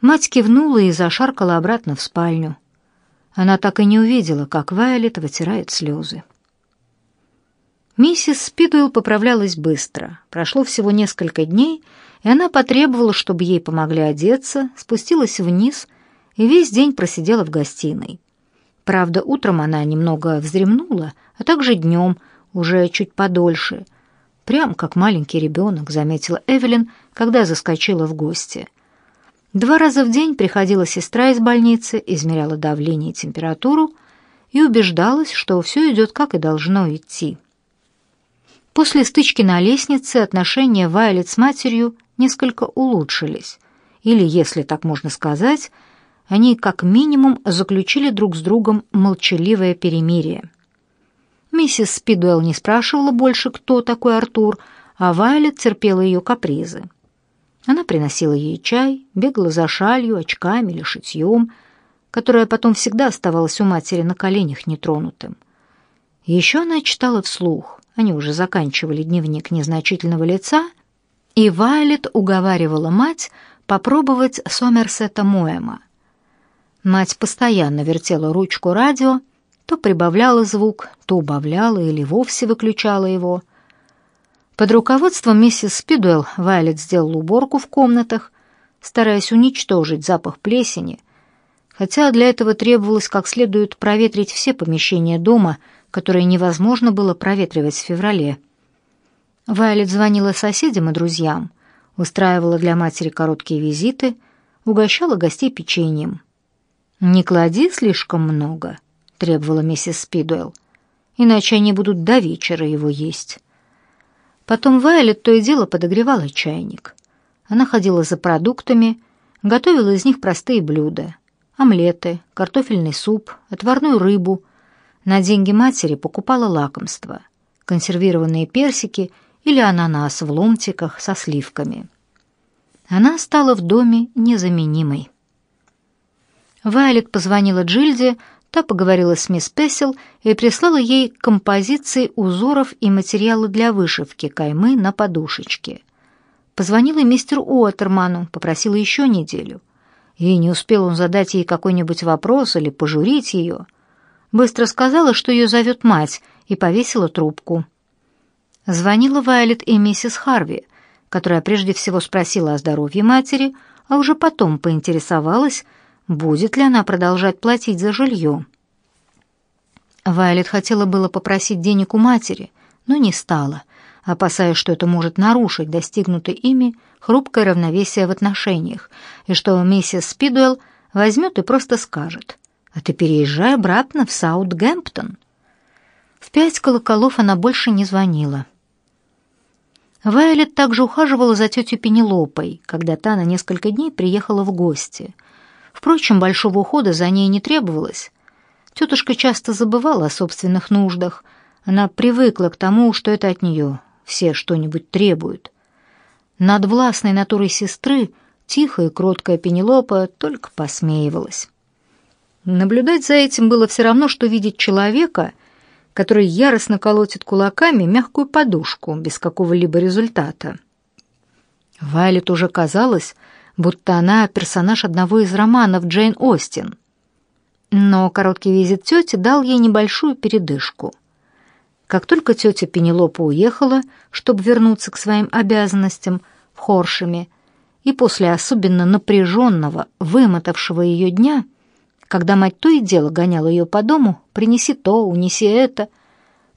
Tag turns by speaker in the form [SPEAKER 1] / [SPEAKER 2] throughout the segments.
[SPEAKER 1] Мать кивнула и зашаркала обратно в спальню. Она так и не увидела, как Вайолет вытирает слезы. Миссис Спидуэлл поправлялась быстро. Прошло всего несколько дней, и она потребовала, чтобы ей помогли одеться, спустилась вниз и весь день просидела в гостиной. Правда, утром она немного вздремнула, а также днем, уже чуть подольше. Прям как маленький ребенок, заметила Эвелин, когда заскочила в гости. Два раза в день приходила сестра из больницы, измеряла давление и температуру и убеждалась, что все идет как и должно идти. После стычки на лестнице отношения Вайлет с матерью несколько улучшились, или, если так можно сказать, они как минимум заключили друг с другом молчаливое перемирие. Миссис Спидуэлл не спрашивала больше, кто такой Артур, а Вайлет терпела ее капризы. Она приносила ей чай, бегала за шалью, очками или шитьем, которое потом всегда оставалось у матери на коленях нетронутым. Еще она читала вслух. Они уже заканчивали дневник незначительного лица, и Вайлет уговаривала мать попробовать Сомерсета Моэма — Мать постоянно вертела ручку радио, то прибавляла звук, то убавляла или вовсе выключала его. Под руководством миссис Спидуэлл Вайлет сделал уборку в комнатах, стараясь уничтожить запах плесени, хотя для этого требовалось как следует проветрить все помещения дома, которые невозможно было проветривать в феврале. Вайлет звонила соседям и друзьям, устраивала для матери короткие визиты, угощала гостей печеньем. «Не клади слишком много», — требовала миссис Спидуэлл, «иначе они будут до вечера его есть». Потом Вайлет то и дело подогревала чайник. Она ходила за продуктами, готовила из них простые блюда. Омлеты, картофельный суп, отварную рыбу. На деньги матери покупала лакомства, консервированные персики или ананас в ломтиках со сливками. Она стала в доме незаменимой. Вайлет позвонила Джильде, та поговорила с мисс Песел и прислала ей композиции узоров и материалы для вышивки каймы на подушечке. Позвонила мистеру Уоттерману, попросила еще неделю. И не успел он задать ей какой-нибудь вопрос или пожурить ее. Быстро сказала, что ее зовет мать, и повесила трубку. Звонила Вайлет и миссис Харви, которая прежде всего спросила о здоровье матери, а уже потом поинтересовалась, будет ли она продолжать платить за жилье. Вайлет хотела было попросить денег у матери, но не стала, опасаясь, что это может нарушить достигнутое ими хрупкое равновесие в отношениях, и что миссис Спидуэлл возьмет и просто скажет, «А ты переезжай обратно в Саутгемптон». В пять колоколов она больше не звонила. Вайлет также ухаживала за тетей Пенелопой, когда та на несколько дней приехала в гости — Впрочем, большого ухода за ней не требовалось. Тетушка часто забывала о собственных нуждах. Она привыкла к тому, что это от нее все что-нибудь требуют. Над властной натурой сестры тихая и кроткая Пенелопа только посмеивалась. Наблюдать за этим было все равно, что видеть человека, который яростно колотит кулаками мягкую подушку без какого-либо результата. Вайлет уже казалось, будто она персонаж одного из романов Джейн Остин. Но короткий визит тети дал ей небольшую передышку. Как только тетя Пенелопа уехала, чтобы вернуться к своим обязанностям в Хоршеме, и после особенно напряженного, вымотавшего ее дня, когда мать то и дело гоняла ее по дому, принеси то, унеси это,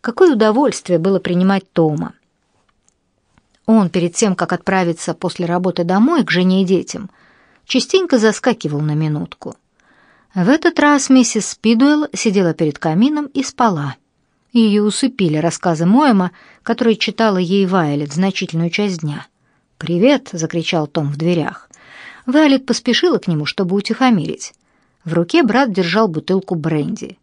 [SPEAKER 1] какое удовольствие было принимать Тома. Он, перед тем, как отправиться после работы домой к жене и детям, частенько заскакивал на минутку. В этот раз миссис Спидуэлл сидела перед камином и спала. Ее усыпили рассказы Моэма, который читала ей Вайлет значительную часть дня. «Привет!» — закричал Том в дверях. Вайлет поспешила к нему, чтобы утихомирить. В руке брат держал бутылку бренди.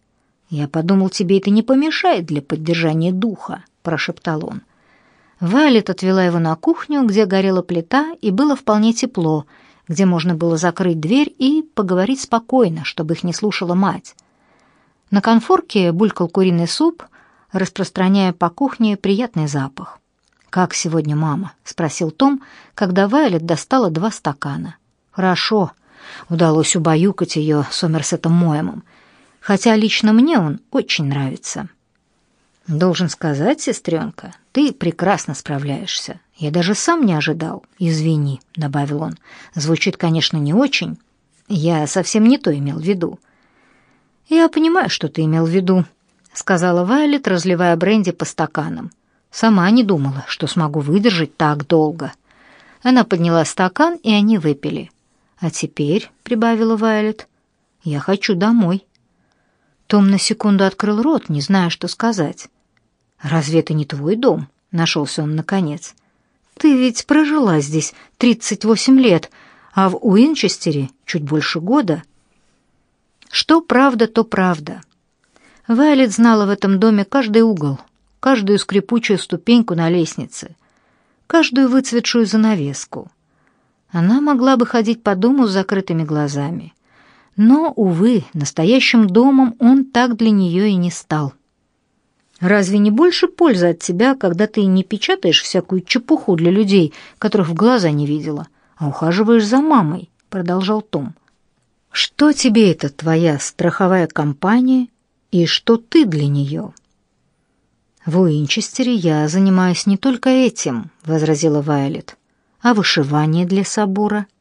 [SPEAKER 1] «Я подумал, тебе это не помешает для поддержания духа», — прошептал он. Вайлет отвела его на кухню, где горела плита, и было вполне тепло, где можно было закрыть дверь и поговорить спокойно, чтобы их не слушала мать. На конфорке булькал куриный суп, распространяя по кухне приятный запах. «Как сегодня мама?» — спросил Том, когда Вайлет достала два стакана. «Хорошо. удалось убаюкать ее Сомерсетом Моемом, хотя лично мне он очень нравится. Должен сказать, сестренка, ты прекрасно справляешься. Я даже сам не ожидал. Извини, добавил он. Звучит, конечно, не очень. Я совсем не то имел в виду. Я понимаю, что ты имел в виду, сказала Вайлет, разливая бренди по стаканам. Сама не думала, что смогу выдержать так долго. Она подняла стакан, и они выпили. А теперь, прибавила Вайлет, я хочу домой. Том на секунду открыл рот, не зная, что сказать. «Разве это не твой дом?» — нашелся он наконец. «Ты ведь прожила здесь тридцать восемь лет, а в Уинчестере чуть больше года». Что правда, то правда. Вайлет знала в этом доме каждый угол, каждую скрипучую ступеньку на лестнице, каждую выцветшую занавеску. Она могла бы ходить по дому с закрытыми глазами. Но, увы, настоящим домом он так для нее и не стал. Разве не больше пользы от тебя, когда ты не печатаешь всякую чепуху для людей, которых в глаза не видела, а ухаживаешь за мамой?» — продолжал Том. «Что тебе эта твоя страховая компания и что ты для нее?» «В Уинчестере я занимаюсь не только этим», — возразила Вайолет, — «а вышивание для собора —